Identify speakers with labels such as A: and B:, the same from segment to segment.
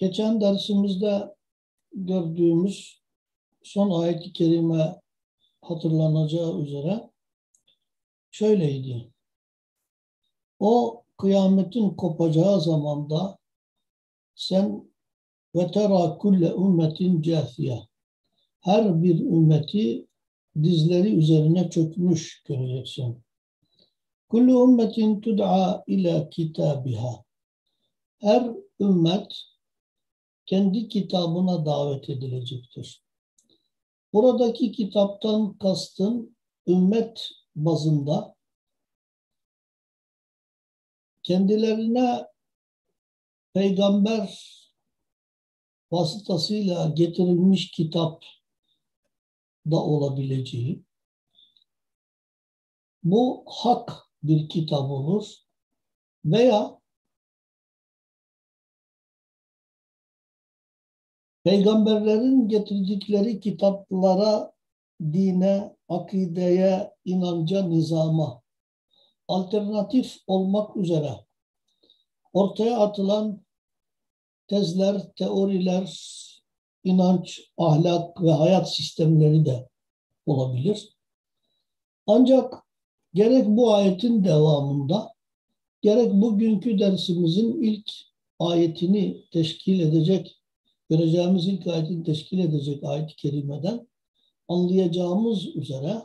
A: Geçen dersimizde gördüğümüz son ayet-i kerime hatırlanacağı üzere şöyleydi. O kıyametin kopacağı zamanda sen ve tera kulle ümmetin casiye her bir ümmeti dizleri üzerine çökmüş göreceksin. Kullu ümmetin tud'a ila kitabiha. Her ümmet kendi kitabına davet edilecektir. Buradaki kitaptan kastın ümmet bazında kendilerine peygamber vasıtasıyla getirilmiş kitap da olabileceği, bu hak bir kitap olur veya peygamberlerin getirdikleri kitaplara, dine, akideye, inanca, nizama alternatif olmak üzere ortaya atılan tezler, teoriler, inanç, ahlak ve hayat sistemleri de olabilir. Ancak gerek bu ayetin devamında, gerek bugünkü dersimizin ilk ayetini teşkil edecek göreceğimiz ilk ayetin teşkil edecek ayet-i kerimeden anlayacağımız üzere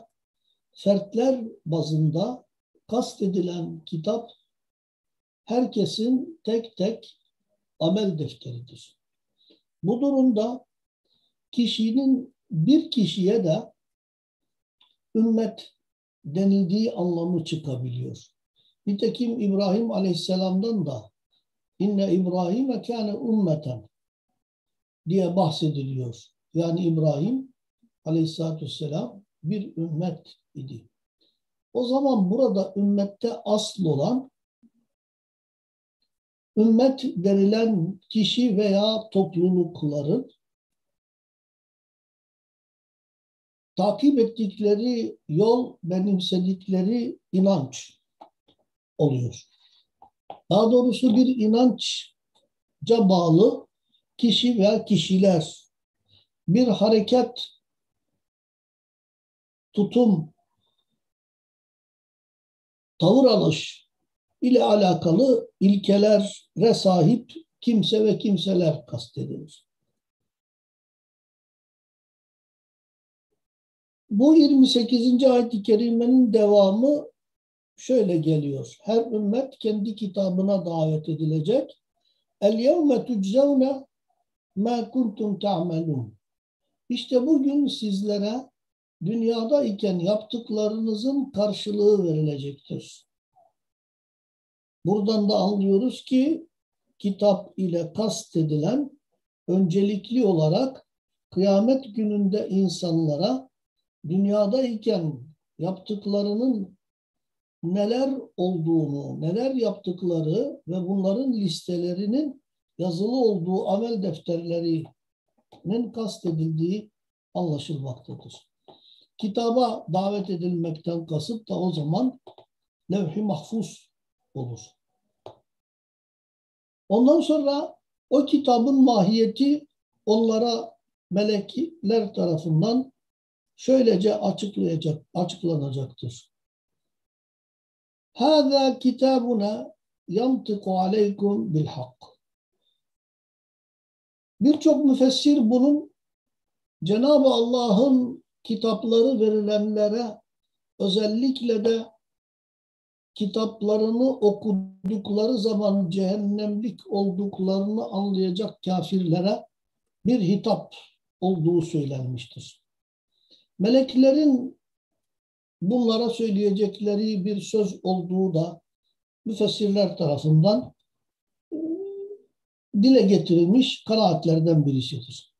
A: fertler bazında kastedilen kitap herkesin tek tek amel defteridir. Bu durumda kişinin bir kişiye de ümmet denildiği anlamı çıkabiliyor. Nitekim İbrahim Aleyhisselam'dan da inne İbrahim'e kâne ümmeten diye bahsediliyor. Yani İbrahim aleyhissalatü vesselam bir ümmet idi. O zaman burada ümmette asıl olan ümmet denilen kişi veya toplulukların takip ettikleri yol, benimsedikleri inanç oluyor. Daha doğrusu bir inançca bağlı kişi veya kişiler bir hareket, tutum, tavır alış ile alakalı ilkelere sahip kimse ve kimseler kastedilir. Bu 28. ayet-i kerimenin devamı şöyle geliyor. Her ümmet kendi kitabına davet edilecek. El yevme tuczevne ma kuntum ta'melun. İşte bugün sizlere dünyada iken yaptıklarınızın karşılığı verilecektir. Buradan da anlıyoruz ki kitap ile kastedilen öncelikli olarak kıyamet gününde insanlara dünyada iken yaptıklarının neler olduğunu, neler yaptıkları ve bunların listelerinin yazılı olduğu amel defterlerinin kastedildiği anlaşılmaktadır. Kitaba davet edilmekten kasıt da o zaman levh-i mahfuz olur. Ondan sonra o kitabın mahiyeti onlara melekler tarafından şöylece açıklayacak, açıklanacaktır. Hâzâ kitabuna yantıku aleykum bil hak. Birçok müfessir bunun Cenab-ı Allah'ın kitapları verilenlere özellikle de kitaplarını okudukları zaman cehennemlik olduklarını anlayacak kafirlere bir hitap olduğu söylenmiştir. Meleklerin bunlara söyleyecekleri bir söz olduğu da müfessirler tarafından dile getirilmiş kanaatlerden birisidir.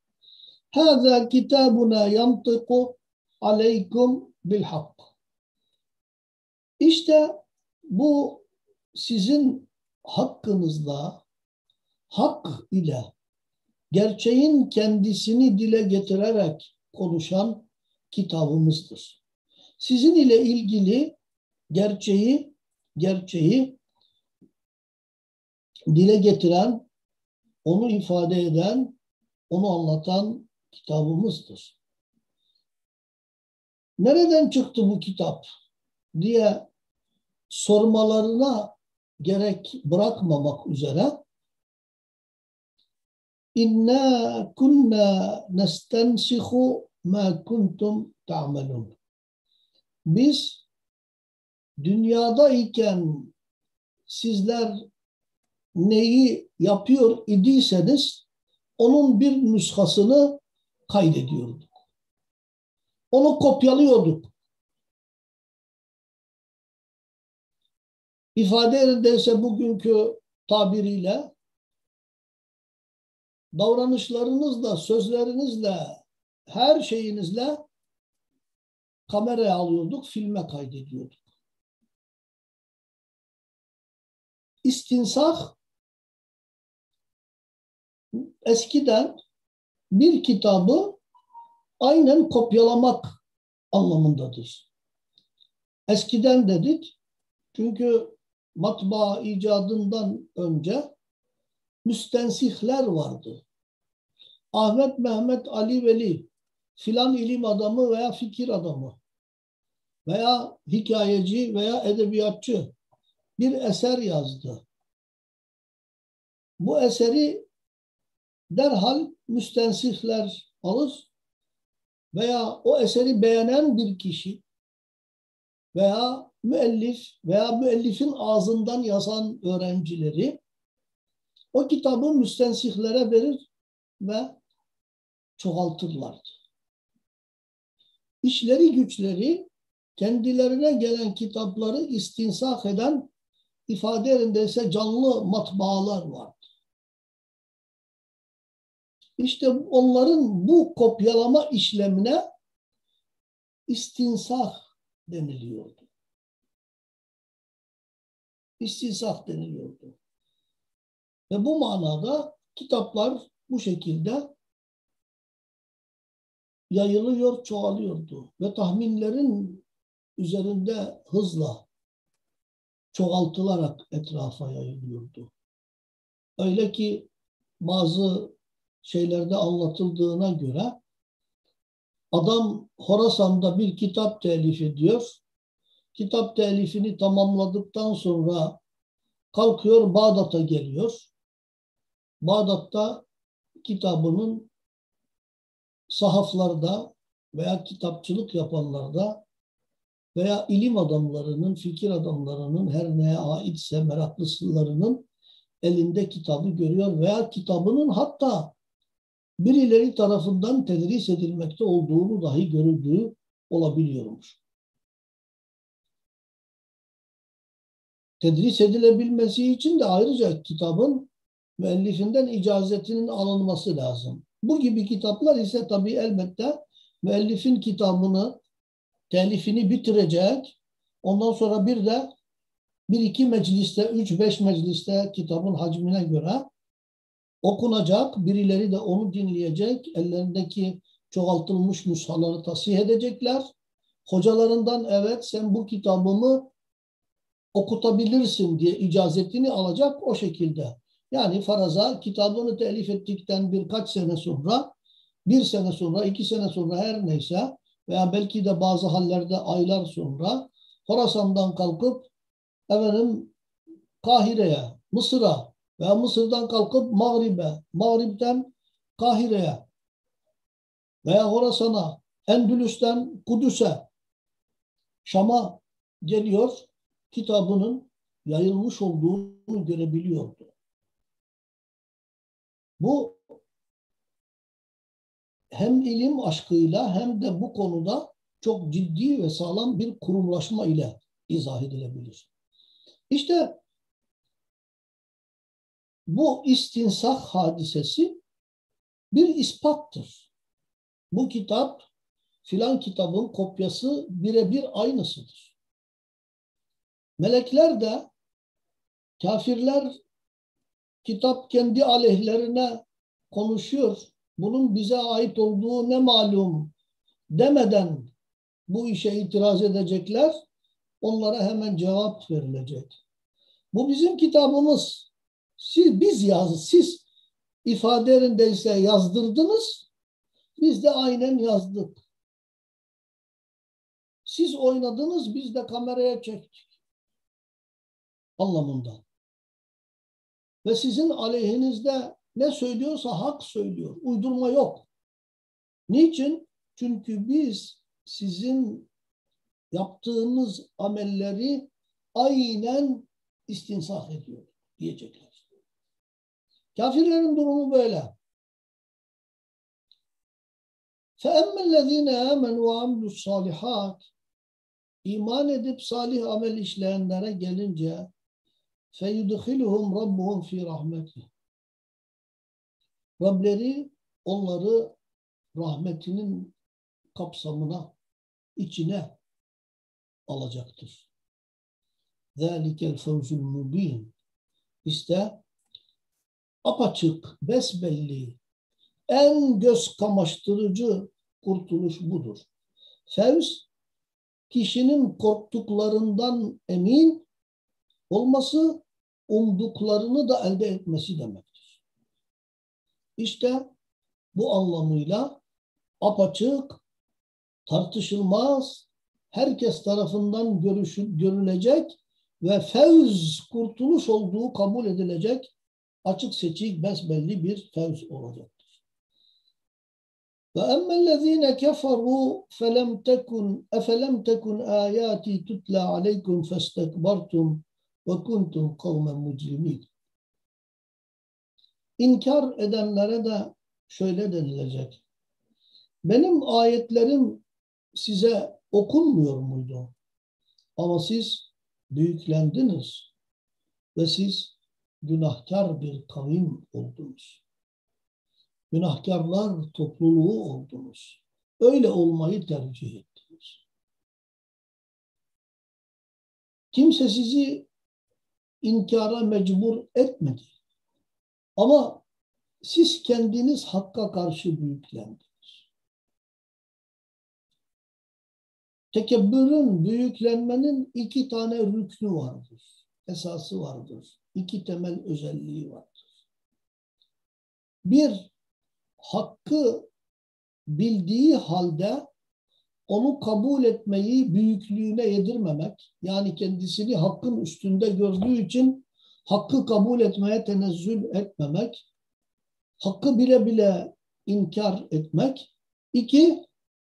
A: Hâzâ kitâbuna yantıku aleykum bil hak. İşte bu sizin hakkınızda hak ile gerçeğin kendisini dile getirerek konuşan kitabımızdır. Sizin ile ilgili gerçeği gerçeği dile getiren onu ifade eden, onu anlatan kitabımızdır. Nereden çıktı bu kitap diye sormalarına gerek bırakmamak üzere İnna kunna nestensihu ma kuntum ta'melun. Biz dünyada iken sizler neyi yapıyor idiyseniz onun bir nüshasını kaydediyorduk. Onu kopyalıyorduk. İfade yerindeyse bugünkü tabiriyle davranışlarınızla, sözlerinizle, her şeyinizle kameraya alıyorduk, filme kaydediyorduk. İstinsah eskiden bir kitabı aynen kopyalamak anlamındadır. Eskiden dedik çünkü matbaa icadından önce müstensihler vardı. Ahmet, Mehmet, Ali, Veli filan ilim adamı veya fikir adamı veya hikayeci veya edebiyatçı bir eser yazdı. Bu eseri derhal müstensifler alır veya o eseri beğenen bir kişi veya müellif veya müellifin ağzından yazan öğrencileri o kitabı müstensihlere verir ve çoğaltırlardı. İşleri güçleri kendilerine gelen kitapları istinsah eden ifade yerindeyse canlı matbaalar vardı. İşte onların bu kopyalama işlemine istinsah deniliyordu. İstinsah deniliyordu. Ve bu manada kitaplar bu şekilde yayılıyor, çoğalıyordu. Ve tahminlerin üzerinde hızla çoğaltılarak etrafa yayılıyordu. Öyle ki bazı şeylerde anlatıldığına göre adam Horasan'da bir kitap telif ediyor. Kitap telifini tamamladıktan sonra kalkıyor Bağdat'a geliyor. Bağdat'ta kitabının sahaflarda veya kitapçılık yapanlarda veya ilim adamlarının, fikir adamlarının her neye aitse meraklısılarının elinde kitabı görüyor veya kitabının hatta birileri tarafından tedris edilmekte olduğunu dahi görüldüğü olabiliyormuş. Tedris edilebilmesi için de ayrıca kitabın müellifinden icazetinin alınması lazım. Bu gibi kitaplar ise tabii elbette müellifin kitabını, telifini bitirecek. Ondan sonra bir de bir iki mecliste, üç beş mecliste kitabın hacmine göre okunacak. Birileri de onu dinleyecek. Ellerindeki çoğaltılmış nüshaları tasih edecekler. Hocalarından evet sen bu kitabımı okutabilirsin diye icazetini alacak o şekilde. Yani faraza kitabını telif ettikten birkaç sene sonra, bir sene sonra, iki sene sonra her neyse veya belki de bazı hallerde aylar sonra Horasan'dan kalkıp efendim Kahire'ye, Mısır'a veya Mısır'dan kalkıp Mağrib'e, Mağrib'den Kahire'ye veya Horasan'a, Endülüs'ten Kudüs'e, Şam'a geliyor kitabının yayılmış olduğunu görebiliyordu. Bu hem ilim aşkıyla hem de bu konuda çok ciddi ve sağlam bir kurumlaşma ile izah edilebilir. İşte bu istinsah hadisesi bir ispattır. Bu kitap filan kitabın kopyası birebir aynısıdır. Melekler de kafirler kitap kendi aleyhlerine konuşuyor. Bunun bize ait olduğu ne malum demeden bu işe itiraz edecekler. Onlara hemen cevap verilecek. Bu bizim kitabımız. Siz, biz yaz, siz ifade yerindeyse yazdırdınız. Biz de aynen yazdık. Siz oynadınız, biz de kameraya çektik. Anlamında. Ve sizin aleyhinizde ne söylüyorsa hak söylüyor. Uydurma yok. Niçin? Çünkü biz sizin yaptığınız amelleri aynen istinsaf ediyor diyecekler. Kafirlerin durumu böyle. فَاَمَّا الَّذ۪ينَ آمَنُوا وَعَمْلُوا الصَّالِحَاتِ İman edip salih amel işleyenlere gelince فَيُدْخِلُهُمْ رَبُّهُمْ ف۪ي رَحْمَتِهِ Rableri onları rahmetinin kapsamına, içine alacaktır. ذَٰلِكَ الْفَوْزُ الْمُب۪ينَ İşte apaçık, besbelli, en göz kamaştırıcı kurtuluş budur. Fevz, kişinin korktuklarından emin olması, umduklarını da elde etmesi demektir. İşte bu anlamıyla apaçık, tartışılmaz, herkes tarafından görüşü, görülecek ve fevz, kurtuluş olduğu kabul edilecek açık seçik besbelli bir fevz olacaktır. Ve emmellezine keferu felem tekun efelem tekun ayati tutla aleykum festekbartum ve kuntum kavmen mujrimin. İnkar edenlere de şöyle denilecek. Benim ayetlerim size okunmuyor muydu? Ama siz büyüklendiniz ve siz günahkar bir kavim oldunuz. Günahkarlar topluluğu oldunuz. Öyle olmayı tercih ettiniz. Kimse sizi inkara mecbur etmedi. Ama siz kendiniz hakka karşı büyüklendiniz. Tekebbürün, büyüklenmenin iki tane rüknü vardır. Esası vardır. İki temel özelliği vardır. Bir, hakkı bildiği halde onu kabul etmeyi büyüklüğüne yedirmemek, yani kendisini hakkın üstünde gördüğü için hakkı kabul etmeye tenezzül etmemek, hakkı bile bile inkar etmek. İki,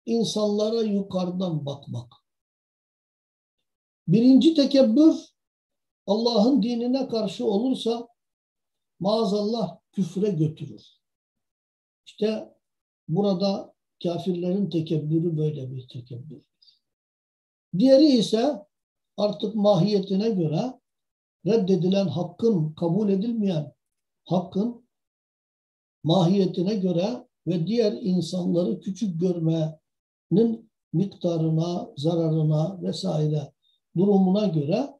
A: insanlara yukarıdan bakmak. Birinci tekebbür Allah'ın dinine karşı olursa maazallah küfre götürür. İşte burada kafirlerin tekebbürü böyle bir tekebbür. Diğeri ise artık mahiyetine göre reddedilen hakkın, kabul edilmeyen hakkın mahiyetine göre ve diğer insanları küçük görmenin miktarına, zararına vesaire durumuna göre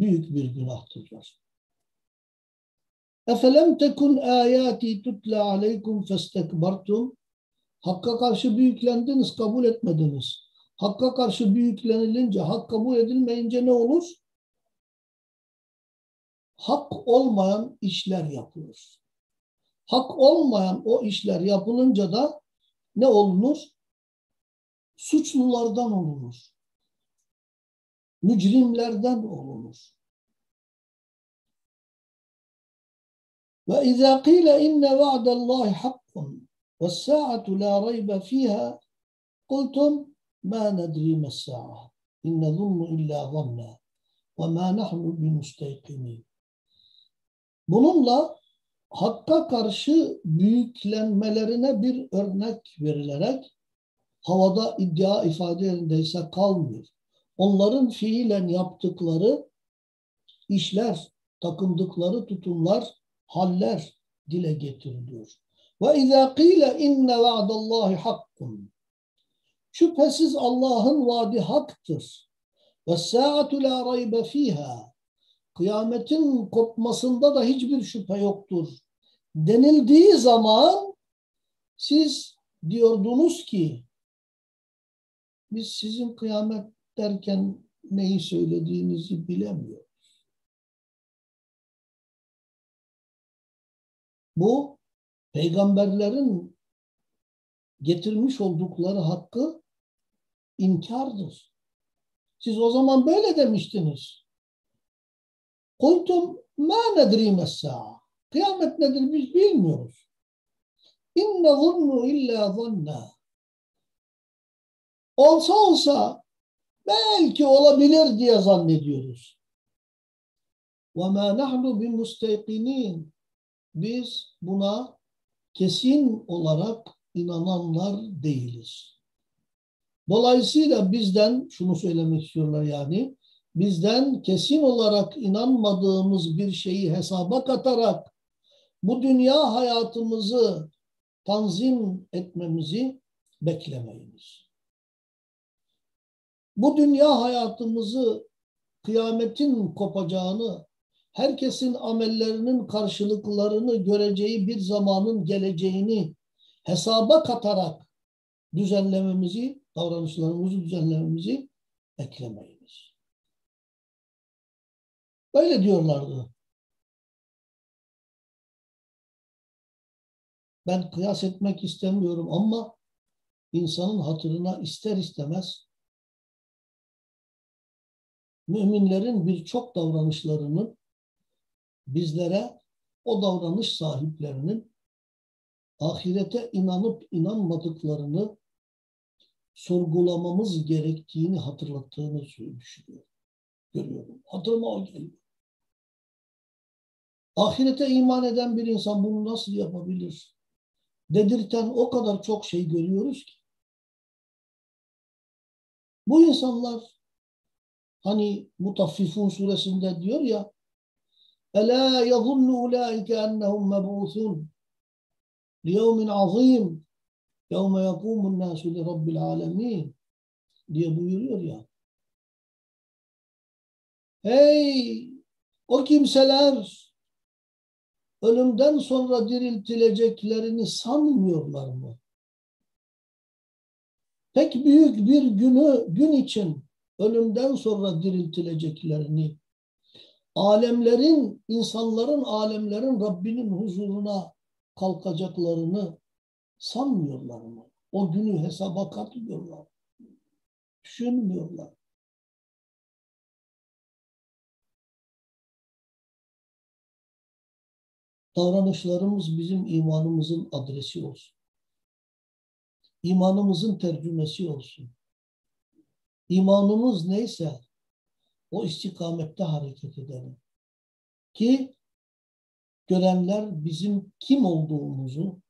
A: büyük bir günahtırlar. Efelem tekun ayati tutla aleykum festekbartum Hakka karşı büyüklendiniz, kabul etmediniz. Hakka karşı büyüklenilince, hak kabul edilmeyince ne olur? Hak olmayan işler yapılır. Hak olmayan o işler yapılınca da ne olunur? Suçlulardan olunur. Mücrimlerden olunur. Ve izâ qîle inne va'dallâhi hakkun ve sâatu lâ raybe fîhâ kultum mâ nedrî messâ'a inne zunnu illâ zannâ ve mâ nahnu bimüsteykinîn. Bununla hakka karşı büyüklenmelerine bir örnek verilerek havada iddia ifade yerindeyse kalmıyor. Onların fiilen yaptıkları işler, takındıkları tutumlar haller dile getiriliyor. Ve izâ qîle inne va'dallâhi hakkun. Şüphesiz Allah'ın vaadi haktır. Ve sâatu la raybe fîhâ. Kıyametin kopmasında da hiçbir şüphe yoktur. Denildiği zaman siz diyordunuz ki biz sizin kıyamet derken neyi söylediğinizi bilemiyoruz. Bu peygamberlerin getirmiş oldukları hakkı inkardır. Siz o zaman böyle demiştiniz. Kultum ma nedri messa'a. Kıyamet nedir biz bilmiyoruz. İnne zunnu illa zanna. Olsa olsa belki olabilir diye zannediyoruz. Ve ma nahnu bi mustaqinin. Biz buna kesin olarak inananlar değiliz. Dolayısıyla bizden, şunu söylemek istiyorlar yani, bizden kesin olarak inanmadığımız bir şeyi hesaba katarak bu dünya hayatımızı tanzim etmemizi beklemeyiniz. Bu dünya hayatımızı kıyametin kopacağını, herkesin amellerinin karşılıklarını göreceği bir zamanın geleceğini hesaba katarak düzenlememizi, davranışlarımızı düzenlememizi beklemeyiniz. Böyle diyorlardı. Ben kıyas etmek istemiyorum ama insanın hatırına ister istemez müminlerin birçok davranışlarının bizlere o davranış sahiplerinin ahirete inanıp inanmadıklarını sorgulamamız gerektiğini hatırlattığını düşünüyorum. Görüyorum. Hatırıma o geliyor. Ahirete iman eden bir insan bunu nasıl yapabilir? Dedirten o kadar çok şey görüyoruz ki. Bu insanlar hani Mutaffifun suresinde diyor ya Yazunnu ulaike ennehum meb'uthun liyevmin azim yevme yakumun nasu li rabbil alemin diye buyuruyor ya. Hey o kimseler ölümden sonra diriltileceklerini sanmıyorlar mı? Pek büyük bir günü gün için ölümden sonra diriltileceklerini alemlerin, insanların, alemlerin Rabbinin huzuruna kalkacaklarını sanmıyorlar mı? O günü hesaba katmıyorlar. Düşünmüyorlar. Davranışlarımız bizim imanımızın adresi olsun. İmanımızın tercümesi olsun. İmanımız neyse o istikamette hareket edelim. Ki görenler bizim kim olduğumuzu,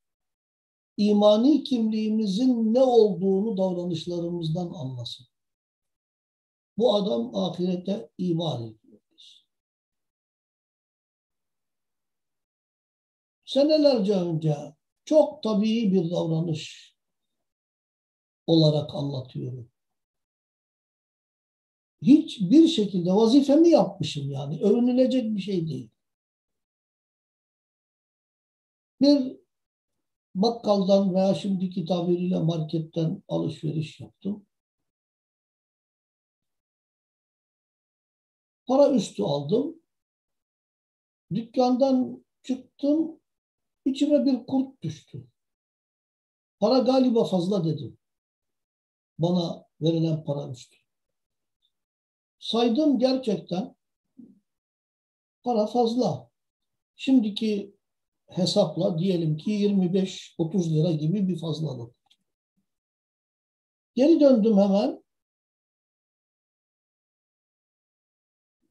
A: imani kimliğimizin ne olduğunu davranışlarımızdan anlasın. Bu adam ahirete iman ediyor. Senelerce önce çok tabii bir davranış olarak anlatıyorum. Hiçbir şekilde vazifemi yapmışım yani. Övünülecek bir şey değil. Bir bakkaldan veya şimdiki tabiriyle marketten alışveriş yaptım. Para üstü aldım. Dükkandan çıktım. İçime bir kurt düştü. Para galiba fazla dedim. Bana verilen para üstü. Saydım gerçekten para fazla. Şimdiki hesapla diyelim ki 25-30 lira gibi bir fazlalık. Geri döndüm hemen.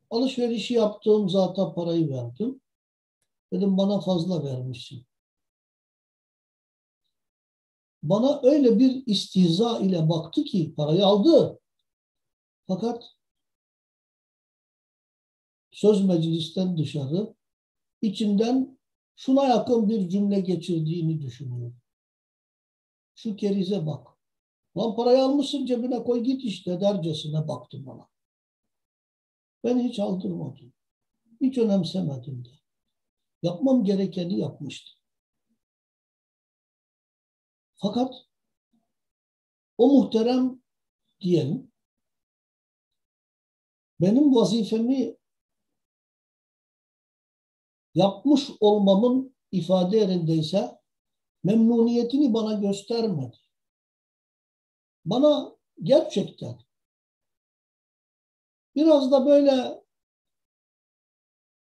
A: Alışverişi yaptığım zata parayı verdim. Dedim bana fazla vermişsin. Bana öyle bir istihza ile baktı ki parayı aldı. Fakat söz meclisten dışarı içinden şuna yakın bir cümle geçirdiğini düşünüyor. Şu kerize bak. Lan parayı almışsın cebine koy git işte dercesine baktı bana. Ben hiç aldırmadım. Hiç önemsemedim de. Yapmam gerekeni yapmıştım. Fakat o muhterem diyelim benim vazifemi yapmış olmamın ifade yerindeyse memnuniyetini bana göstermedi. Bana gerçekten biraz da böyle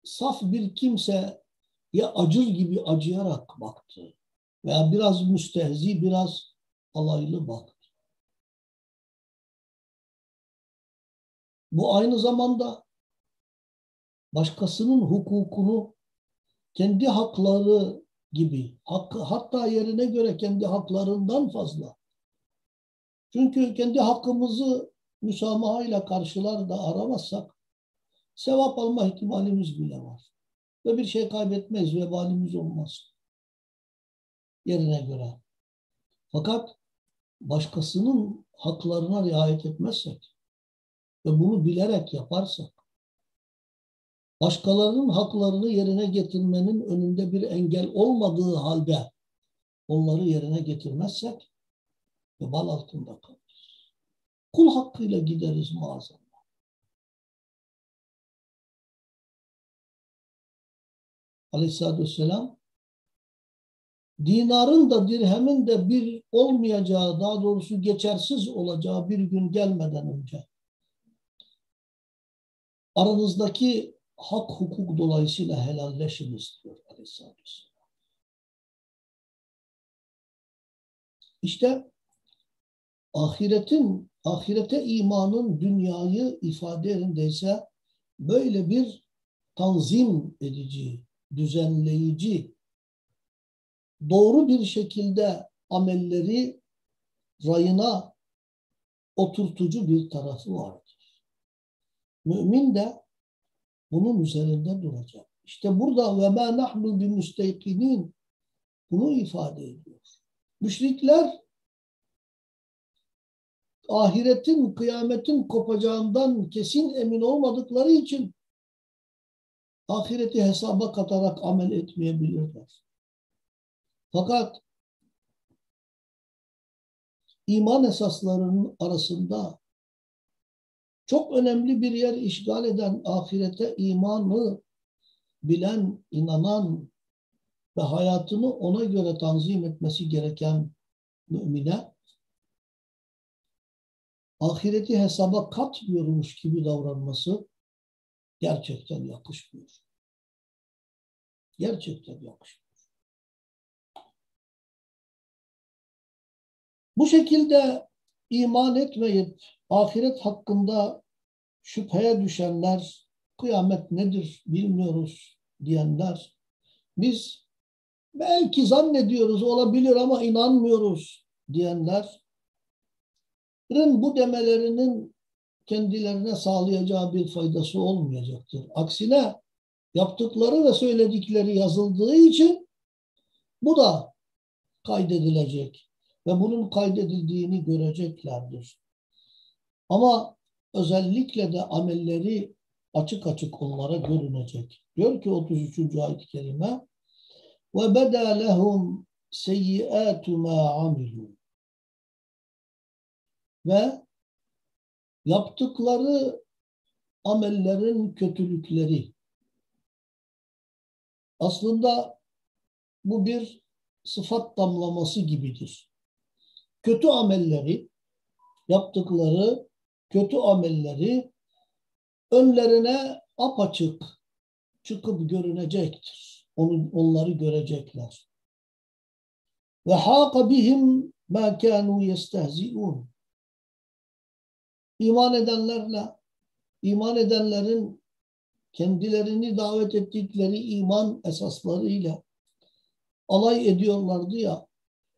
A: saf bir kimse ya acır gibi acıyarak baktı veya biraz müstehzi, biraz alaylı baktı. Bu aynı zamanda başkasının hukukunu kendi hakları gibi, hakkı, hatta yerine göre kendi haklarından fazla. Çünkü kendi hakkımızı müsamahayla karşılar da aramazsak sevap alma ihtimalimiz bile var. Ve bir şey kaybetmeyiz, vebalimiz olmaz. Yerine göre. Fakat başkasının haklarına riayet etmezsek ve bunu bilerek yaparsak başkalarının haklarını yerine getirmenin önünde bir engel olmadığı halde onları yerine getirmezsek vebal altında kalırız. Kul hakkıyla gideriz maazallah. Aleyhisselatü Vesselam dinarın da dirhemin de bir olmayacağı, daha doğrusu geçersiz olacağı bir gün gelmeden önce aranızdaki hak hukuk dolayısıyla helalleşiniz diyor Aleyhisselatü. İşte ahiretin, ahirete imanın dünyayı ifade yerindeyse böyle bir tanzim edici, düzenleyici, doğru bir şekilde amelleri rayına oturtucu bir tarafı vardır. Mümin de bunun üzerinde duracak. İşte burada ve ma nahnu bi müsteykinin bunu ifade ediyor. Müşrikler ahiretin, kıyametin kopacağından kesin emin olmadıkları için ahireti hesaba katarak amel etmeyebilirler. Fakat iman esaslarının arasında çok önemli bir yer işgal eden ahirete imanı bilen, inanan ve hayatını ona göre tanzim etmesi gereken mümine ahireti hesaba katmıyormuş gibi davranması gerçekten yakışmıyor. Gerçekten yakışmıyor. Bu şekilde iman etmeyip ahiret hakkında şüpheye düşenler, kıyamet nedir bilmiyoruz diyenler, biz belki zannediyoruz olabilir ama inanmıyoruz diyenler, bu demelerinin kendilerine sağlayacağı bir faydası olmayacaktır. Aksine yaptıkları ve söyledikleri yazıldığı için bu da kaydedilecek ve bunun kaydedildiğini göreceklerdir. Ama özellikle de amelleri açık açık onlara görünecek. Diyor ki 33. ayet-i kerime ve beda lehum seyyiatu ma ve yaptıkları amellerin kötülükleri aslında bu bir sıfat damlaması gibidir. Kötü amelleri yaptıkları kötü amelleri önlerine apaçık çıkıp görünecektir. Onu, onları görecekler. Ve hâka bihim mâ kânû yestehzi'ûn. İman edenlerle, iman edenlerin kendilerini davet ettikleri iman esaslarıyla alay ediyorlardı ya,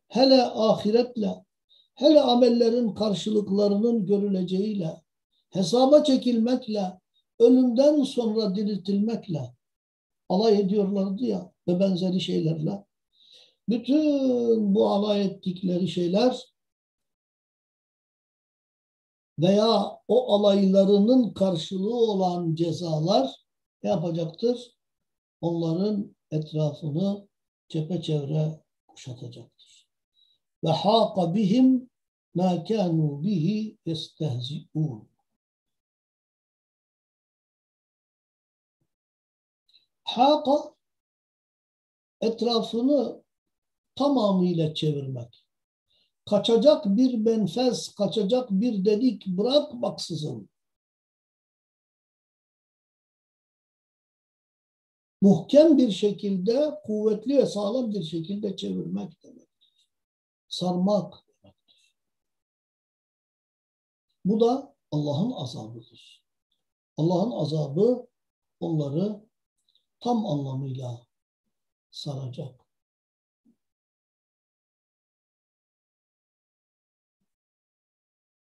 A: hele ahiretle hele amellerin karşılıklarının görüleceğiyle, hesaba çekilmekle, ölümden sonra diriltilmekle alay ediyorlardı ya ve benzeri şeylerle. Bütün bu alay ettikleri şeyler veya o alaylarının karşılığı olan cezalar ne yapacaktır? Onların etrafını çepeçevre kuşatacaktır ve hâka bihim mâ kânû bihi yestehzi'ûn. Hâka etrafını tamamıyla çevirmek. Kaçacak bir menfez, kaçacak bir dedik bırakmaksızın muhkem bir şekilde, kuvvetli ve sağlam bir şekilde çevirmek demektir. Sarmak demektir. Bu da Allah'ın azabıdır. Allah'ın azabı onları tam anlamıyla saracak.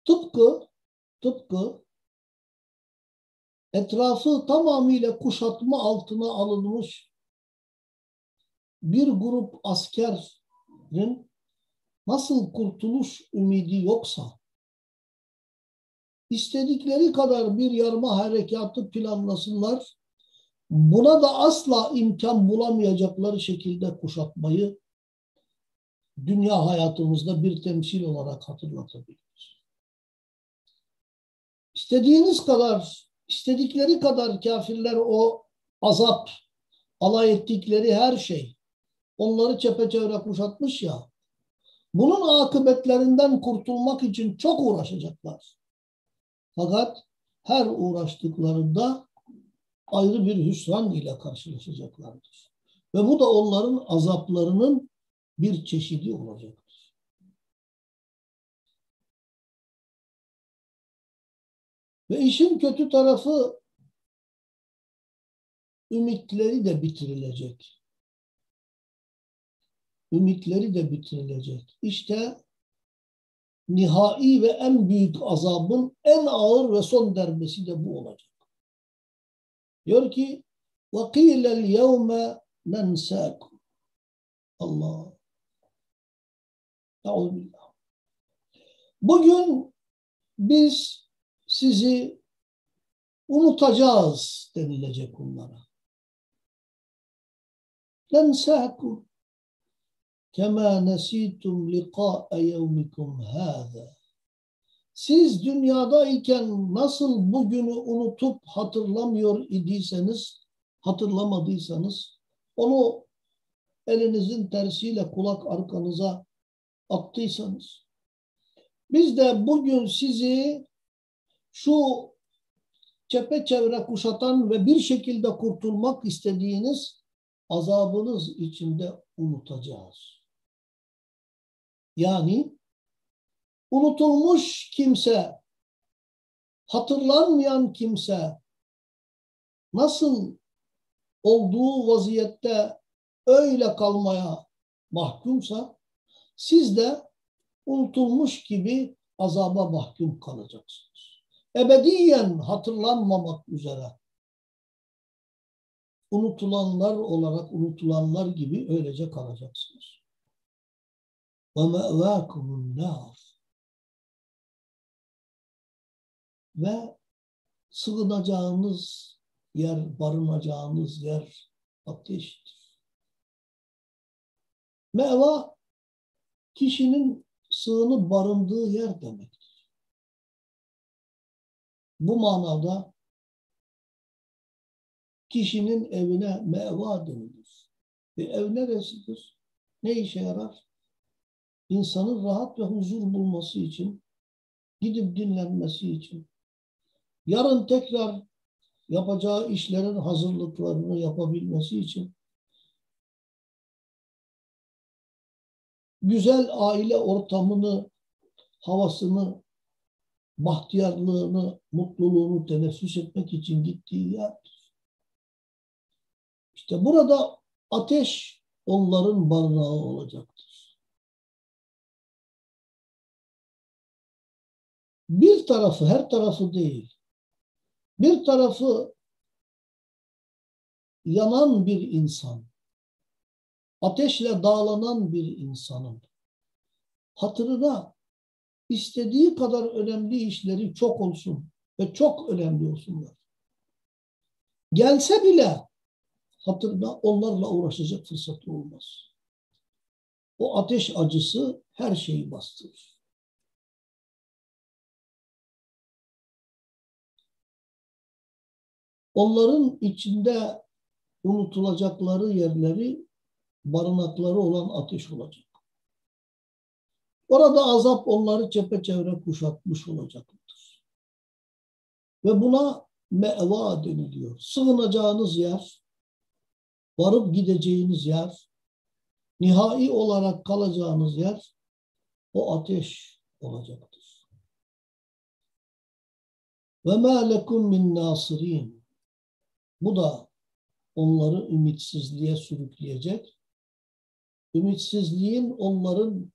A: Tıpkı tıpkı etrafı tamamıyla kuşatma altına alınmış bir grup askerin nasıl kurtuluş ümidi yoksa istedikleri kadar bir yarma harekatı planlasınlar buna da asla imkan bulamayacakları şekilde kuşatmayı dünya hayatımızda bir temsil olarak hatırlatabiliriz. İstediğiniz kadar istedikleri kadar kafirler o azap, alay ettikleri her şey onları çepeçevre kuşatmış ya. Bunun akıbetlerinden kurtulmak için çok uğraşacaklar. Fakat her uğraştıklarında ayrı bir hüsran ile karşılaşacaklardır. Ve bu da onların azaplarının bir çeşidi olacaktır. Ve işin kötü tarafı ümitleri de bitirilecek Ümitleri de bitirilecek. İşte nihai ve en büyük azabın en ağır ve son derbesi de bu olacak. Diyor ki وَقِيلَ الْيَوْمَ نَنْسَاكُمْ Allah. Bugün biz sizi unutacağız denilecek onlara. Lensakum kema nesitum liqa'a yevmikum hâzâ. Siz dünyadayken nasıl bugünü unutup hatırlamıyor idiyseniz, hatırlamadıysanız, onu elinizin tersiyle kulak arkanıza attıysanız, biz de bugün sizi şu çepeçevre kuşatan ve bir şekilde kurtulmak istediğiniz azabınız içinde unutacağız. Yani unutulmuş kimse, hatırlanmayan kimse nasıl olduğu vaziyette öyle kalmaya mahkumsa siz de unutulmuş gibi azaba mahkum kalacaksınız ebediyen hatırlanmamak üzere unutulanlar olarak unutulanlar gibi öylece kalacaksınız. Me'vâkumun nâr. Ve sığınacağınız yer, barınacağınız yer ateştir. Meva kişinin sığınıp barındığı yer demek. Bu manada kişinin evine meva denilir. Ve ev neresidir? Ne işe yarar? İnsanın rahat ve huzur bulması için, gidip dinlenmesi için, yarın tekrar yapacağı işlerin hazırlıklarını yapabilmesi için, güzel aile ortamını, havasını bahtiyarlığını, mutluluğunu teneffüs etmek için gittiği yerdir. İşte burada ateş onların barınağı olacaktır. Bir tarafı, her tarafı değil. Bir tarafı yanan bir insan, ateşle dağlanan bir insanın hatırına istediği kadar önemli işleri çok olsun ve çok önemli olsunlar. Gelse bile hatırda onlarla uğraşacak fırsatı olmaz. O ateş acısı her şeyi bastırır. Onların içinde unutulacakları yerleri barınakları olan ateş olacak. Orada azap onları çepeçevre kuşatmış olacaktır. Ve buna meva deniliyor. Sığınacağınız yer, varıp gideceğiniz yer, nihai olarak kalacağınız yer o ateş olacaktır. Ve ma lekum min nasirin. Bu da onları ümitsizliğe sürükleyecek. Ümitsizliğin onların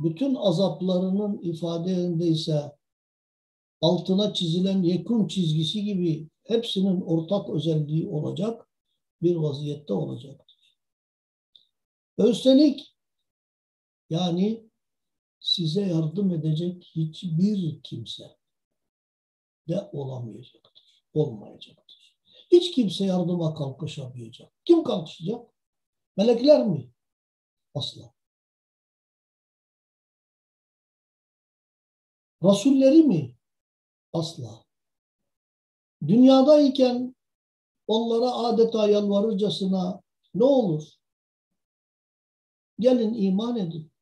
A: bütün azaplarının ifadelerinde ise altına çizilen yekun çizgisi gibi hepsinin ortak özelliği olacak bir vaziyette olacaktır. Üstelik yani size yardım edecek hiçbir kimse de olamayacaktır, olmayacaktır. Hiç kimse yardıma kalkışamayacak. Kim kalkışacak? Melekler mi? Asla. Rasulleri mi? Asla. Dünyadayken onlara adeta yalvarırcasına ne olur? Gelin iman edin.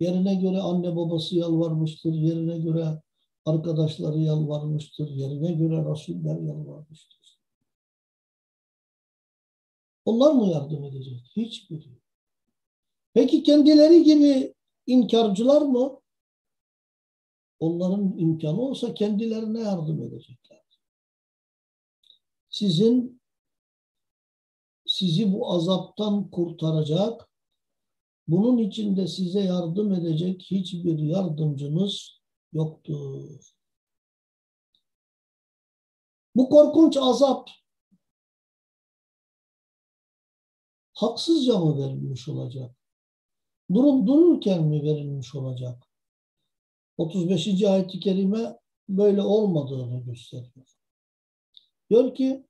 A: Yerine göre anne babası yalvarmıştır. Yerine göre arkadaşları yalvarmıştır. Yerine göre Rasuller yalvarmıştır. Onlar mı yardım edecek? Hiçbiri. Peki kendileri gibi inkarcılar mı? Onların imkanı olsa kendilerine yardım edecekler. Sizin sizi bu azaptan kurtaracak, bunun içinde size yardım edecek hiçbir yardımcınız yoktur. Bu korkunç azap haksızca mı verilmiş olacak? Durup dururken mi verilmiş olacak? 35. ayet-i kerime böyle olmadığını gösteriyor. Diyor ki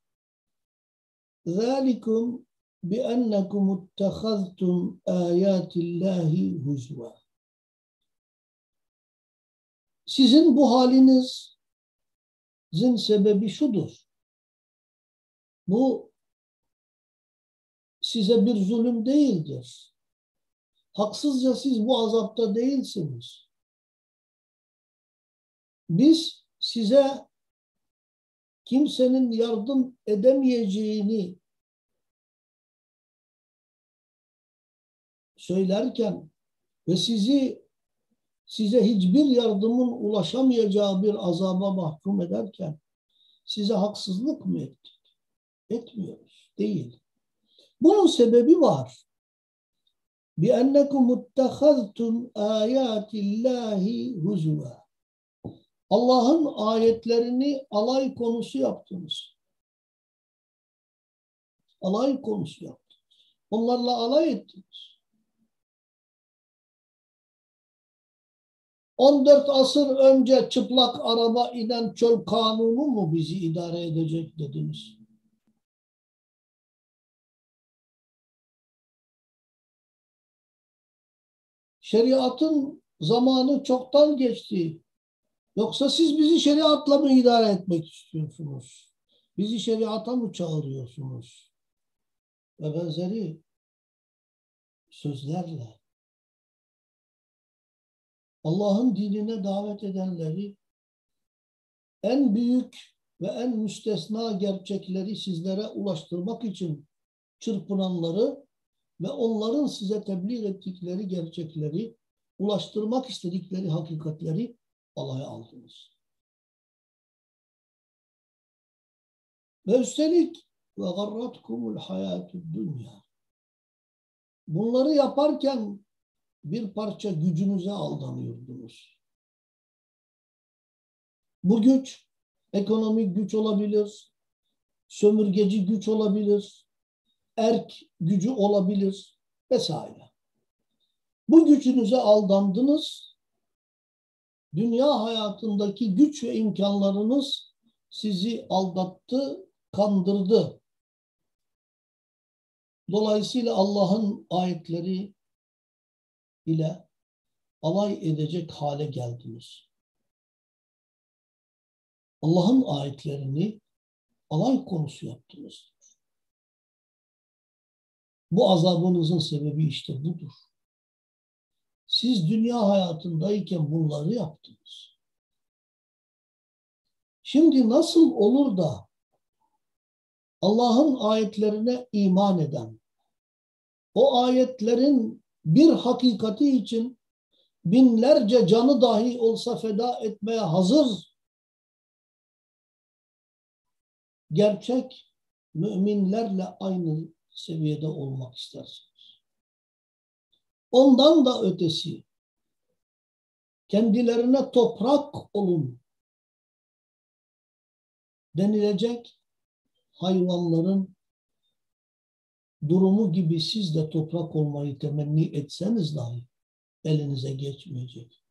A: ذَٰلِكُمْ بِأَنَّكُمُ اتَّخَذْتُمْ آيَاتِ اللّٰهِ هُزُوًا sizin bu halinizin sebebi şudur. Bu size bir zulüm değildir. Haksızca siz bu azapta değilsiniz. Biz size kimsenin yardım edemeyeceğini söylerken ve sizi size hiçbir yardımın ulaşamayacağı bir azaba mahkum ederken size haksızlık mı ettik? Etmiyoruz. Değil. Bunun sebebi var. بِأَنَّكُمْ اتَّخَذْتُمْ آيَاتِ اللّٰهِ هُزُوًا Allah'ın ayetlerini alay konusu yaptınız. Alay konusu yaptınız. Onlarla alay ettiniz. 14 asır önce çıplak araba inen çöl kanunu mu bizi idare edecek dediniz? Şeriatın zamanı çoktan geçti. Yoksa siz bizi şeriatla mı idare etmek istiyorsunuz? Bizi şeriata mı çağırıyorsunuz? Ve benzeri sözlerle. Allah'ın dinine davet edenleri en büyük ve en müstesna gerçekleri sizlere ulaştırmak için çırpınanları ve onların size tebliğ ettikleri gerçekleri, ulaştırmak istedikleri hakikatleri alaya aldınız. Ve üstelik ve garratkumul hayatud dünya. Bunları yaparken bir parça gücünüze aldanıyordunuz. Bu güç ekonomik güç olabilir, sömürgeci güç olabilir, erk gücü olabilir vesaire. Bu gücünüze aldandınız. Dünya hayatındaki güç ve imkanlarınız sizi aldattı, kandırdı. Dolayısıyla Allah'ın ayetleri ile alay edecek hale geldiniz. Allah'ın ayetlerini alay konusu yaptınız. Bu azabınızın sebebi işte budur. Siz dünya hayatındayken bunları yaptınız. Şimdi nasıl olur da Allah'ın ayetlerine iman eden, o ayetlerin bir hakikati için binlerce canı dahi olsa feda etmeye hazır gerçek müminlerle aynı seviyede olmak istersiniz. Ondan da ötesi kendilerine toprak olun denilecek hayvanların durumu gibi siz de toprak olmayı temenni etseniz dahi elinize geçmeyecek.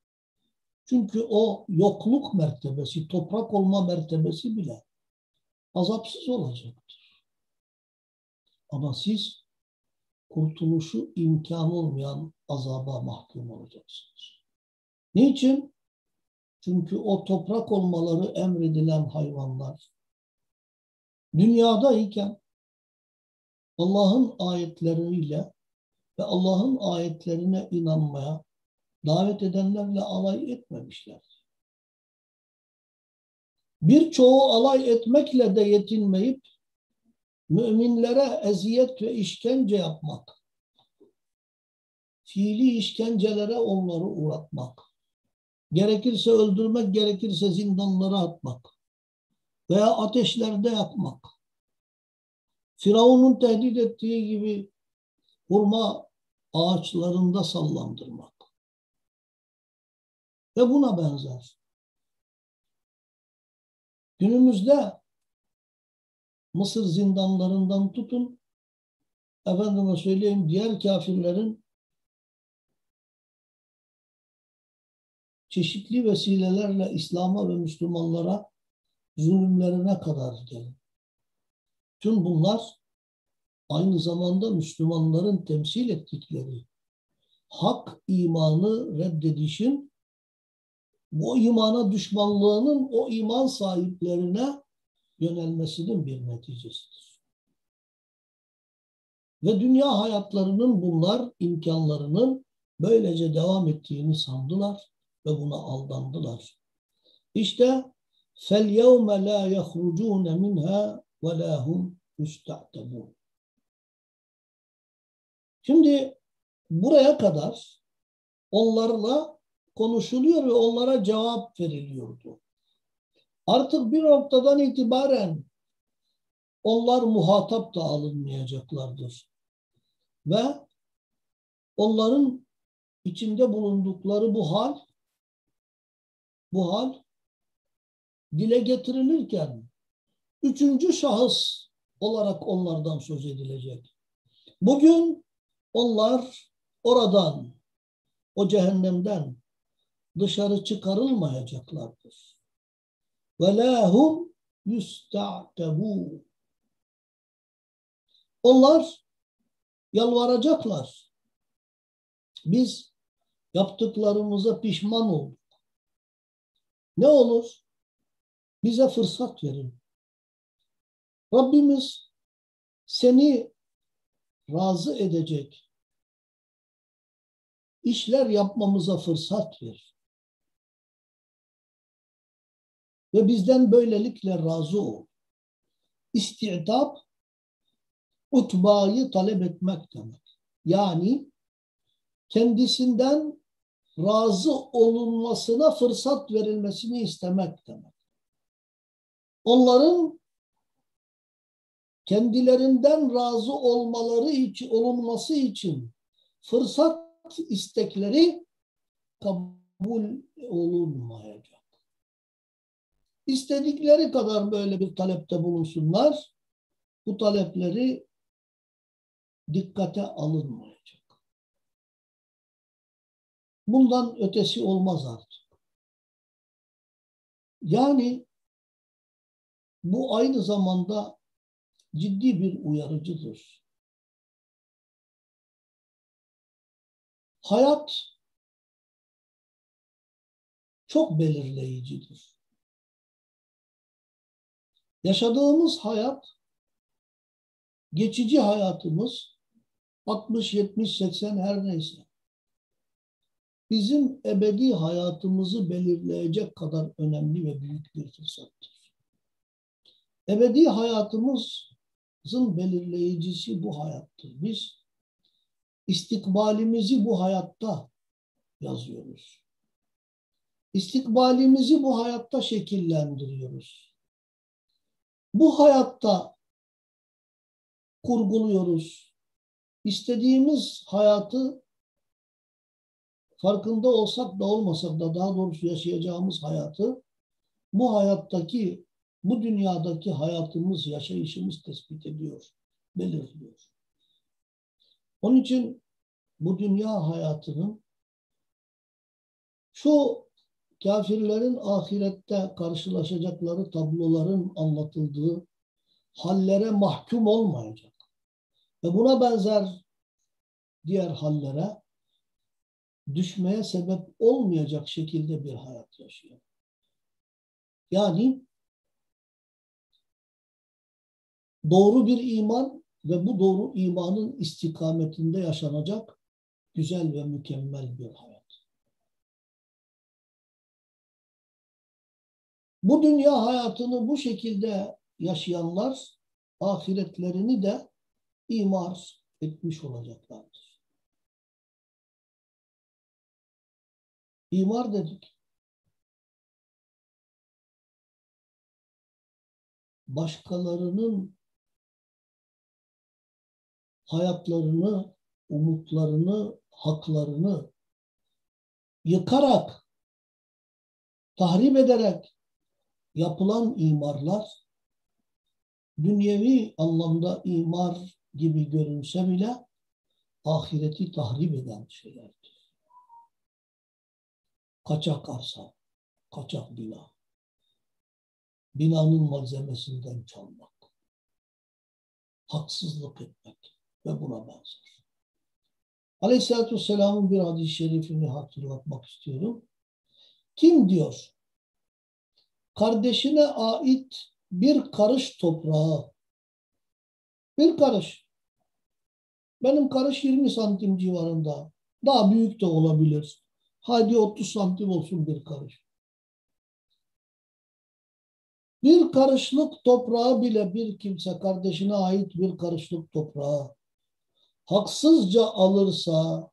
A: Çünkü o yokluk mertebesi, toprak olma mertebesi bile azapsız olacaktır. Ama siz kurtuluşu imkan olmayan azaba mahkum olacaksınız. Niçin? Çünkü o toprak olmaları emredilen hayvanlar dünyadayken Allah'ın ayetleriyle ve Allah'ın ayetlerine inanmaya davet edenlerle alay etmemişler. Birçoğu alay etmekle de yetinmeyip müminlere eziyet ve işkence yapmak, fiili işkencelere onları uğratmak, gerekirse öldürmek, gerekirse zindanlara atmak veya ateşlerde yakmak, Firavun'un tehdit ettiği gibi hurma ağaçlarında sallandırmak ve buna benzer. Günümüzde Mısır zindanlarından tutun, efendime söyleyeyim diğer kafirlerin çeşitli vesilelerle İslam'a ve Müslümanlara zulümlerine kadar gelin. Tüm bunlar aynı zamanda Müslümanların temsil ettikleri hak imanı reddedişin bu imana düşmanlığının o iman sahiplerine yönelmesinin bir neticesidir. Ve dünya hayatlarının bunlar imkanlarının böylece devam ettiğini sandılar ve buna aldandılar. İşte فَالْيَوْمَ لَا يَخْرُجُونَ مِنْهَا ve la hum müsta'tabun. Şimdi buraya kadar onlarla konuşuluyor ve onlara cevap veriliyordu. Artık bir noktadan itibaren onlar muhatap da alınmayacaklardır. Ve onların içinde bulundukları bu hal bu hal dile getirilirken üçüncü şahıs olarak onlardan söz edilecek. Bugün onlar oradan, o cehennemden dışarı çıkarılmayacaklardır. Ve lahum yusta'tebu. Onlar yalvaracaklar. Biz yaptıklarımıza pişman olduk. Ne olur? Bize fırsat verin. Rabbimiz seni razı edecek işler yapmamıza fırsat ver. Ve bizden böylelikle razı ol. İsti'tab utbayı talep etmek demek. Yani kendisinden razı olunmasına fırsat verilmesini istemek demek. Onların kendilerinden razı olmaları için, olunması için fırsat istekleri kabul olunmayacak. İstedikleri kadar böyle bir talepte bulunsunlar. Bu talepleri dikkate alınmayacak. Bundan ötesi olmaz artık. Yani bu aynı zamanda ciddi bir uyarıcıdır. Hayat çok belirleyicidir. Yaşadığımız hayat, geçici hayatımız 60, 70, 80 her neyse. Bizim ebedi hayatımızı belirleyecek kadar önemli ve büyük bir fırsattır. Ebedi hayatımızın belirleyicisi bu hayattır. Biz istikbalimizi bu hayatta yazıyoruz. İstikbalimizi bu hayatta şekillendiriyoruz. Bu hayatta kurguluyoruz. İstediğimiz hayatı farkında olsak da olmasak da daha doğrusu yaşayacağımız hayatı bu hayattaki, bu dünyadaki hayatımız, yaşayışımız tespit ediyor, belirliyor. Onun için bu dünya hayatının şu kafirlerin ahirette karşılaşacakları tabloların anlatıldığı hallere mahkum olmayacak. Ve buna benzer diğer hallere düşmeye sebep olmayacak şekilde bir hayat yaşıyor. Yani doğru bir iman ve bu doğru imanın istikametinde yaşanacak güzel ve mükemmel bir hayat. Bu dünya hayatını bu şekilde yaşayanlar ahiretlerini de imar etmiş olacaklardır. İmar dedik. Başkalarının hayatlarını, umutlarını, haklarını yıkarak, tahrip ederek yapılan imarlar dünyevi anlamda imar gibi görünse bile ahireti tahrip eden şeylerdir. Kaçak arsa, kaçak bina, binanın malzemesinden çalmak, haksızlık etmek ve buna benzer. Aleyhisselatü Vesselam'ın bir hadis-i şerifini hatırlatmak istiyorum. Kim diyor, kardeşine ait bir karış toprağı, bir karış, benim karış 20 santim civarında, daha büyük de olabilir. Hadi 30 santim olsun bir karış. Bir karışlık toprağı bile bir kimse kardeşine ait bir karışlık toprağı haksızca alırsa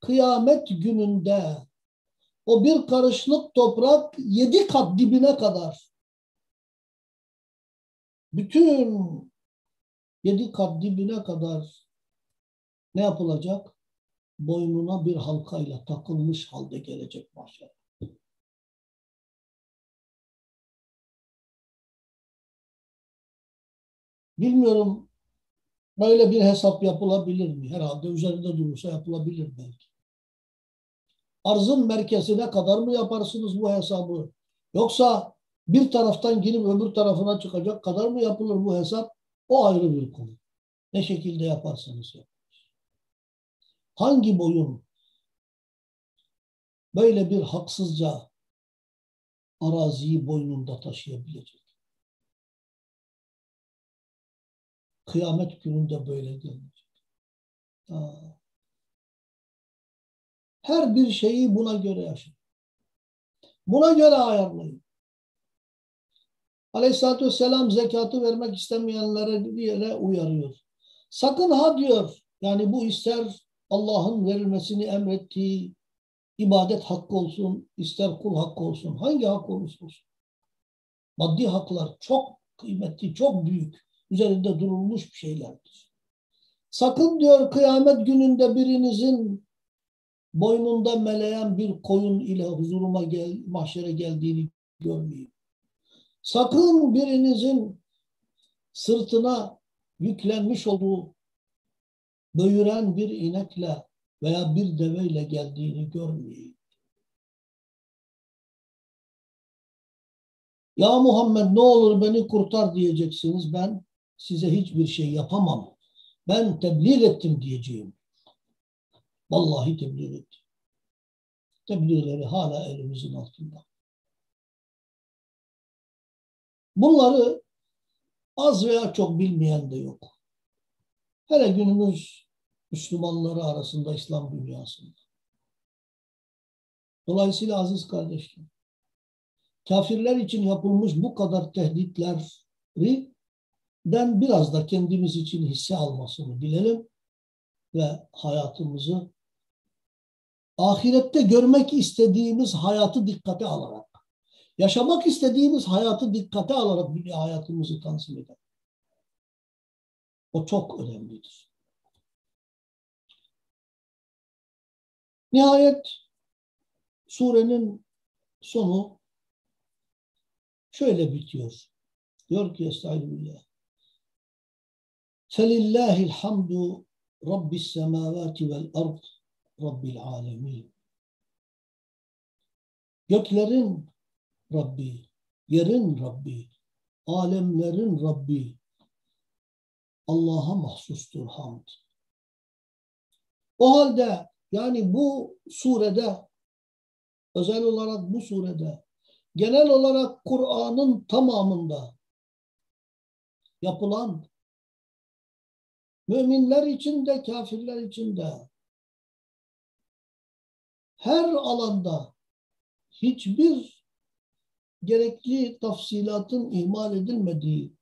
A: kıyamet gününde o bir karışlık toprak yedi kat dibine kadar bütün yedi kat dibine kadar ne yapılacak? Boynuna bir halkayla takılmış halde gelecek mahşer. Bilmiyorum böyle bir hesap yapılabilir mi? Herhalde üzerinde durursa yapılabilir belki. Arzın merkezine kadar mı yaparsınız bu hesabı? Yoksa bir taraftan girip öbür tarafına çıkacak kadar mı yapılır bu hesap? O ayrı bir konu. Ne şekilde yaparsanız yapın. Hangi boyun böyle bir haksızca araziyi boynunda taşıyabilecek? Kıyamet gününde böyle gelecek. Her bir şeyi buna göre yaşayın. Buna göre ayarlayın. Aleyhisselatü Vesselam zekatı vermek istemeyenlere diye uyarıyor. Sakın ha diyor. Yani bu ister Allah'ın verilmesini emrettiği ibadet hakkı olsun, ister kul hakkı olsun. Hangi hak olursa olsun. Maddi haklar çok kıymetli, çok büyük. Üzerinde durulmuş bir şeylerdir. Sakın diyor kıyamet gününde birinizin boynunda meleyen bir koyun ile huzuruma gel, mahşere geldiğini görmeyeyim. Sakın birinizin sırtına yüklenmiş olduğu böğüren bir inekle veya bir deveyle geldiğini görmeyeyim. Ya Muhammed ne olur beni kurtar diyeceksiniz. Ben size hiçbir şey yapamam. Ben tebliğ ettim diyeceğim. Vallahi tebliğ ettim. Tebliğleri hala elimizin altında. Bunları az veya çok bilmeyen de yok. Hele günümüz Müslümanları arasında İslam dünyasında. Dolayısıyla aziz kardeşlerim, kafirler için yapılmış bu kadar tehditleri den biraz da kendimiz için hisse almasını bilelim ve hayatımızı ahirette görmek istediğimiz hayatı dikkate alarak, yaşamak istediğimiz hayatı dikkate alarak dünya hayatımızı tanzim edelim. O çok önemlidir. Nihayet surenin sonu şöyle bitiyor. Diyor ki Estağfirullah. Felillahil hamdu Rabbis semavati vel ard Rabbil alemin. Göklerin Rabbi, yerin Rabbi, alemlerin Rabbi Allah'a mahsustur hamd. O halde yani bu surede özel olarak bu surede genel olarak Kur'an'ın tamamında yapılan müminler için de kafirler için de her alanda hiçbir gerekli tafsilatın ihmal edilmediği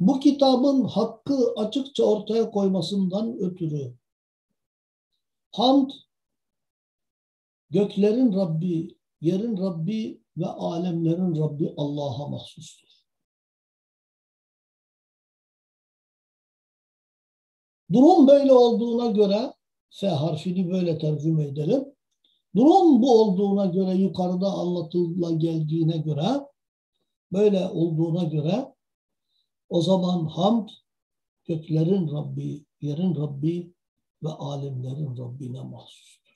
A: bu kitabın hakkı açıkça ortaya koymasından ötürü hamd göklerin Rabbi, yerin Rabbi ve alemlerin Rabbi Allah'a mahsustur. Durum böyle olduğuna göre F harfini böyle tercüme edelim. Durum bu olduğuna göre yukarıda anlatıla geldiğine göre böyle olduğuna göre o zaman hamd göklerin Rabbi, yerin Rabbi ve alemlerin Rabbine mahsustur.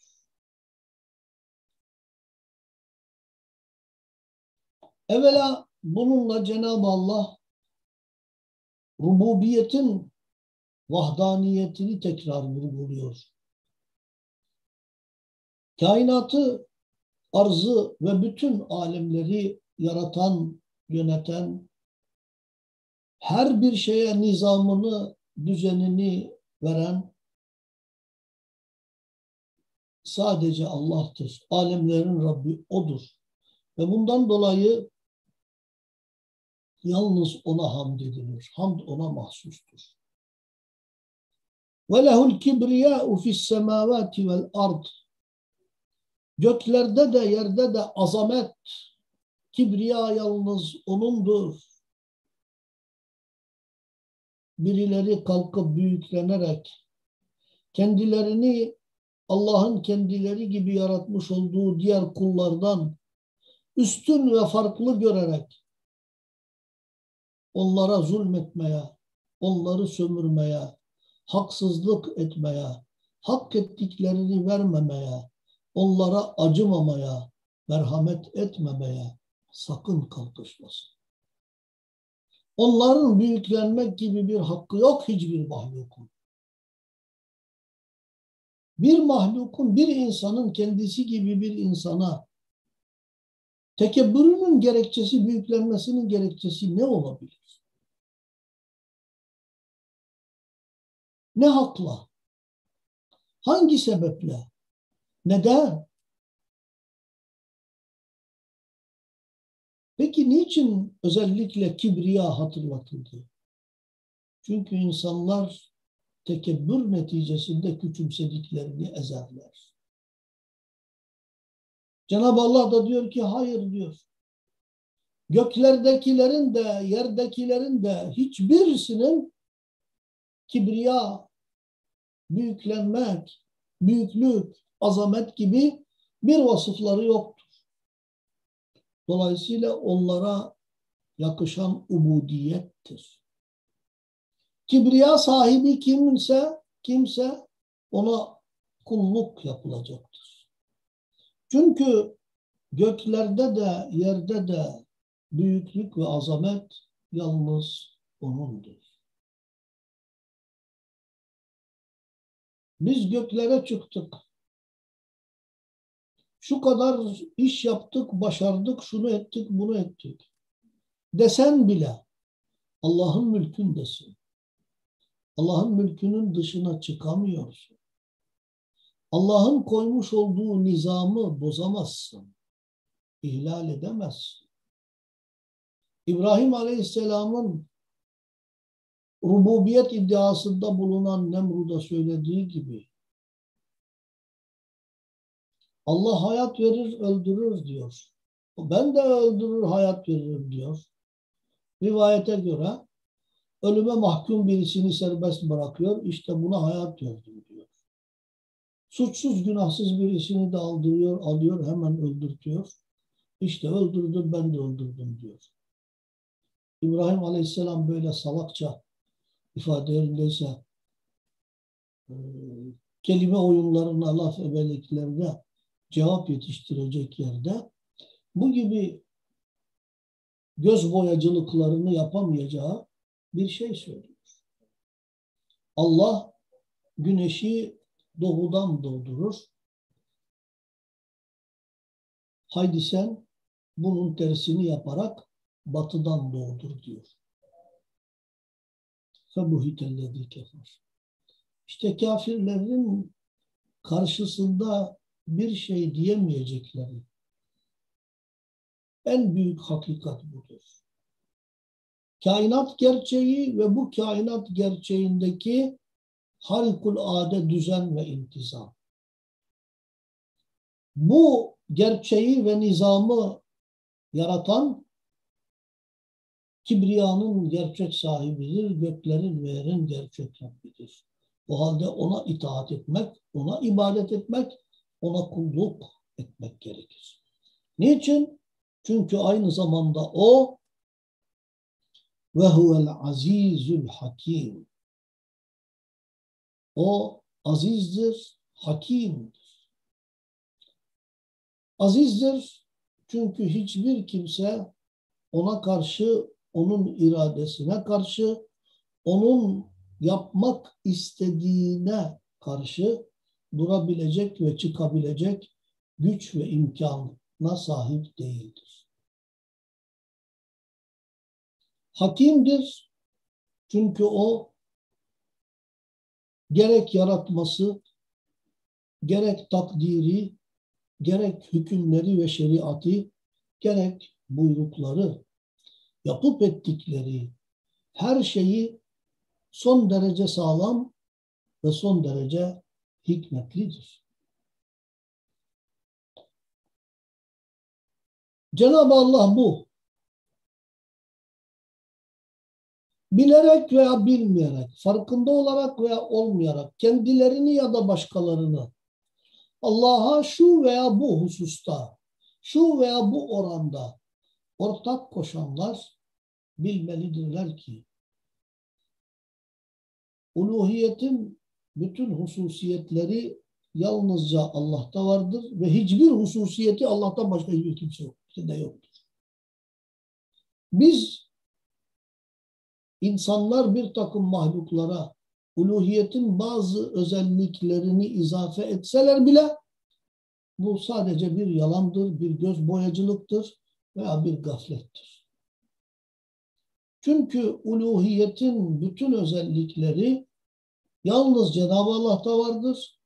A: Evvela bununla Cenab-ı Allah rububiyetin vahdaniyetini tekrar vurguluyor. Kainatı, arzı ve bütün alemleri yaratan, yöneten, her bir şeye nizamını, düzenini veren sadece Allah'tır. Alemlerin Rabbi O'dur. Ve bundan dolayı yalnız O'na hamd edilir. Hamd O'na mahsustur. Ve lehul kibriyâ'u fissemâvâti vel ard. Göklerde de yerde de azamet, kibriya yalnız O'nundur. Birileri kalkıp büyüklenerek kendilerini Allah'ın kendileri gibi yaratmış olduğu diğer kullardan üstün ve farklı görerek onlara zulmetmeye, onları sömürmeye, haksızlık etmeye, hak ettiklerini vermemeye, onlara acımamaya, merhamet etmemeye sakın kalkışmasın. Onların büyüklenmek gibi bir hakkı yok hiçbir mahlukun. Bir mahlukun, bir insanın kendisi gibi bir insana tekebbürünün gerekçesi, büyüklenmesinin gerekçesi ne olabilir? Ne hakla? Hangi sebeple? Neden? Peki niçin özellikle kibriya hatırlatıldı? Çünkü insanlar tekebbür neticesinde küçümsediklerini ezerler. Cenab-ı Allah da diyor ki hayır diyor. Göklerdekilerin de yerdekilerin de hiçbirisinin kibriya, büyüklenmek, büyüklük, azamet gibi bir vasıfları yoktur. Dolayısıyla onlara yakışan ubudiyettir. Kibriya sahibi kimse, kimse ona kulluk yapılacaktır. Çünkü göklerde de yerde de büyüklük ve azamet yalnız O'nundur. Biz göklere çıktık. Şu kadar iş yaptık, başardık, şunu ettik, bunu ettik. Desen bile Allah'ın mülkündesin. Allah'ın mülkünün dışına çıkamıyorsun. Allah'ın koymuş olduğu nizamı bozamazsın. İhlal edemezsin. İbrahim Aleyhisselam'ın rububiyet iddiasında bulunan Nemrud'a söylediği gibi Allah hayat verir, öldürür diyor. Ben de öldürür, hayat veririm diyor. Rivayete göre ölüme mahkum birisini serbest bırakıyor. İşte buna hayat verdim diyor. Suçsuz, günahsız birisini de aldırıyor, alıyor, hemen öldürtüyor. İşte öldürdüm, ben de öldürdüm diyor. İbrahim Aleyhisselam böyle salakça ifadelerindeyse e, kelime oyunlarına, laf ebeliklerine cevap yetiştirecek yerde bu gibi göz boyacılıklarını yapamayacağı bir şey söylüyor. Allah güneşi doğudan doğdurur. Haydi sen bunun tersini yaparak batıdan doğdur diyor febuhitellezi kefer. İşte kafirlerin karşısında bir şey diyemeyecekleri en büyük hakikat budur. Kainat gerçeği ve bu kainat gerçeğindeki harikulade düzen ve intizam. Bu gerçeği ve nizamı yaratan kibriyanın gerçek sahibidir, göklerin ve yerin gerçek Rabbidir. O halde ona itaat etmek, ona ibadet etmek, ona kulluk etmek gerekir. Niçin? Çünkü aynı zamanda o ve huvel azizül hakim. O azizdir, hakimdir. Azizdir çünkü hiçbir kimse ona karşı, onun iradesine karşı, onun yapmak istediğine karşı durabilecek ve çıkabilecek güç ve imkanına sahip değildir. Hakimdir çünkü o gerek yaratması, gerek takdiri, gerek hükümleri ve şeriatı, gerek buyrukları, yapıp ettikleri her şeyi son derece sağlam ve son derece hikmetlidir. Cenab-ı Allah bu. Bilerek veya bilmeyerek, farkında olarak veya olmayarak kendilerini ya da başkalarını Allah'a şu veya bu hususta, şu veya bu oranda ortak koşanlar bilmelidirler ki uluhiyetin bütün hususiyetleri yalnızca Allah'ta vardır ve hiçbir hususiyeti Allah'tan başka hiçbir kimse yok, de yoktur. Biz insanlar bir takım mahluklara uluhiyetin bazı özelliklerini izafe etseler bile bu sadece bir yalandır, bir göz boyacılıktır veya bir gaflettir. Çünkü uluhiyetin bütün özellikleri yalnız Cenab-ı Allah'ta vardır.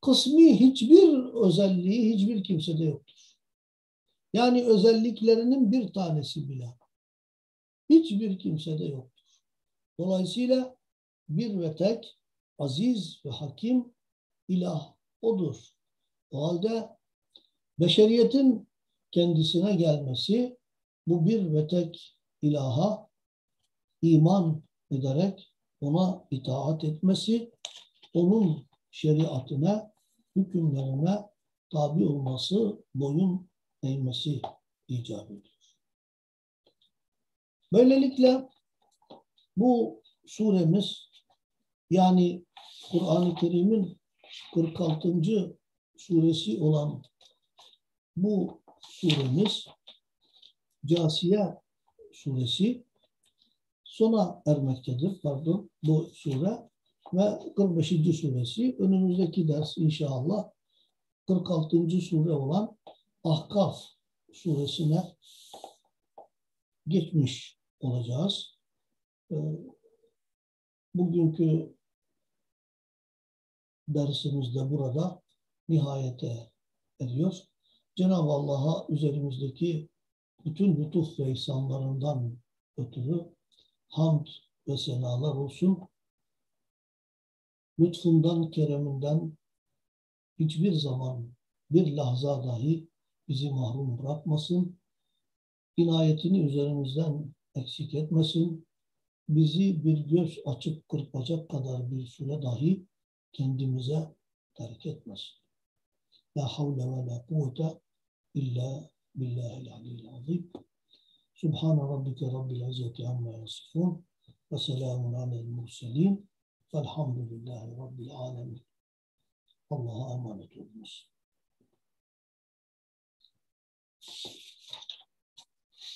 A: Kısmi hiçbir özelliği hiçbir kimsede yoktur. Yani özelliklerinin bir tanesi bile hiçbir kimsede yoktur. Dolayısıyla bir ve tek aziz ve hakim ilah odur. O halde beşeriyetin kendisine gelmesi bu bir ve tek ilaha iman ederek ona itaat etmesi, onun şeriatına, hükümlerine tabi olması, boyun eğmesi icap ediyor. Böylelikle bu suremiz yani Kur'an-ı Kerim'in 46. suresi olan bu suremiz Casiye suresi sona ermektedir. Pardon bu sure ve 45. suresi. Önümüzdeki ders inşallah 46. sure olan Ahkaf suresine geçmiş olacağız. Ee, bugünkü dersimizde burada nihayete eriyor. Cenab-ı Allah'a üzerimizdeki bütün lütuf ve ihsanlarından ötürü hamd ve senalar olsun. Lütfundan, kereminden hiçbir zaman bir lahza dahi bizi mahrum bırakmasın. İnayetini üzerimizden eksik etmesin. Bizi bir göz açıp kırpacak kadar bir süre dahi kendimize terk etmesin. لا حول ولا قوة إلا بالله العلي العظيم. سبحان ربك رب العزة عما يصفون وسلام على المرسلين فالحمد لله رب العالمين. الله أمانة المسلمين